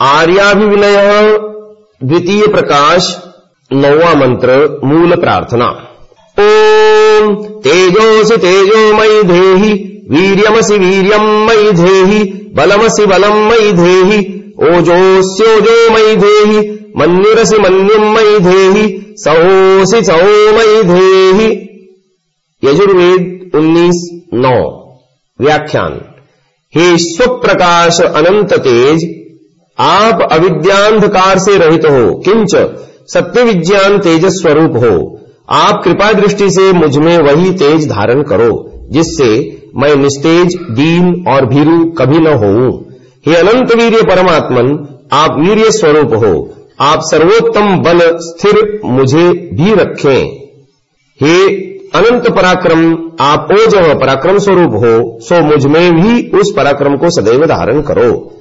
आर्याभिविनय द्वितीय प्रकाश, नौवा मंत्र, मूल प्रार्थना। ओम तेजोसि तेजोमयि धेहि, वीर्यमसि वीर्यम मयि धेहि, बलमसि बलम मयि धेहि ओजोस्योजो मयि धेहि मन्युरसि मन्युम मयि धेहि सहोसि सहो मयि धेहि। यजुर्वेद उन्नीस नौ। व्याख्यान। हे स्वप्रकाश अनंत तेज आप अविद्यांधकार से रहित हो, किंच सत्य विज्ञान तेज स्वरूप हो। आप कृपा दृष्टि से मुझमें वही तेज धारण करो, जिससे मैं निस्तेज, दीन और भीरु कभी न हो हे अनंत वीर्य परमात्मन, आप वीर्य स्वरूप हो। आप सर्वोत्तम बल स्थिर मुझे भी रखें। हे अनंत पराक्रम, आप ओजह पराक्रम स्वरूप हो, सो मुझमें भी उस पराक्रम को सदैव धारण करो।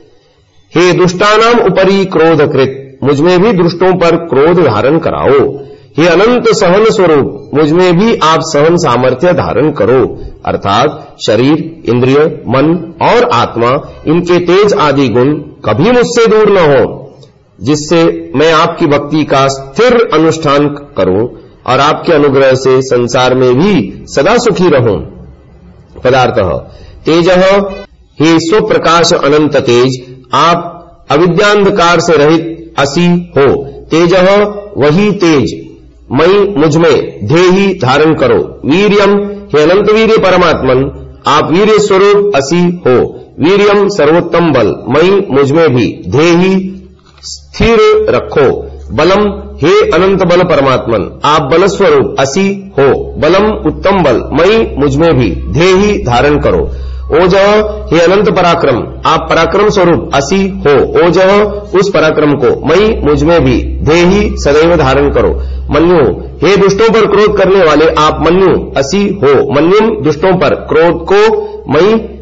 हे दुष्टानाम उपरी क्रोध कृत, मुझमें भी दुष्टों पर क्रोध धारण कराओ। हे अनंत सहन स्वरूप मुझमें भी आप सहन सामर्थ्य धारण करो। अर्थात शरीर, इंद्रिय, मन और आत्मा, इनके तेज आदि गुण कभी मुझसे दूर न हो, जिससे मैं आपकी भक्ति का स्थिर अनुष्ठान करूँ और आपके अनुग्रह से संसार में भी सदा सुखी रहूँ। पदार्थ तेज हे स्वप्रकाश अनंत तेज, आप अविद्यांधकार से रहित असी हो। तेज वही तेज। मई मुझमें धेही धारण करो। वीरियम हे अनंत वीर परमात्मन, आप वीर स्वरूप असी हो। वीरियम सर्वोत्तम बल। मई मुझमें भी धेही स्थिर रखो। बलम हे अनंत बल परमात्मन, आप बल स्वरूप असी हो। बलम उत्तम बल। मई मुझमें भी धेही धारण करो। ओजह हे अनंत पराक्रम, आप पराक्रम स्वरूप असी हो। ओजह उस पराक्रम को मई मुझमें भी देही सदैव धारण करो। मनु हे दुष्टों पर क्रोध करने वाले, आप मनु असी हो। मन्युम दुष्टों पर क्रोध को मई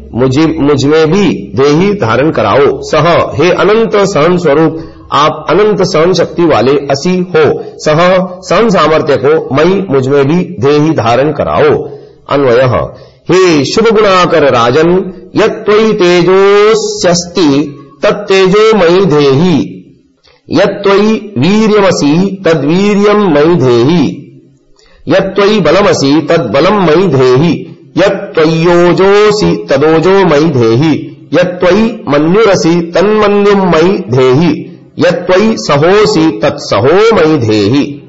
मुझमें भी देही धारण कराओ। सह, हे अनंत सहन स्वरूप, आप अनंत सहन शक्ति वाले असी हो। सह, सहन सामर्थ्य को मई मुझमें भी देही धारण कराओ। अन्वय। हे शुभ गुणाकर राजन यत्त्वयि तेजोस्यस्ति तत्तेजो मयि धेहि। यत्त्वयि वीर्यमसि तद्वीर्यम् मयि धेहि। यत्त्वयि बलमसि तद्बलम् मयि धेहि। यत्त्वय्योजोऽसि तदोजो मयि धेहि। यत्त्वयि मन्युरसि तन्मन्युम् मयि धेहि। यत्त्वयि सहोऽसि तत्सहो मयि धेहि।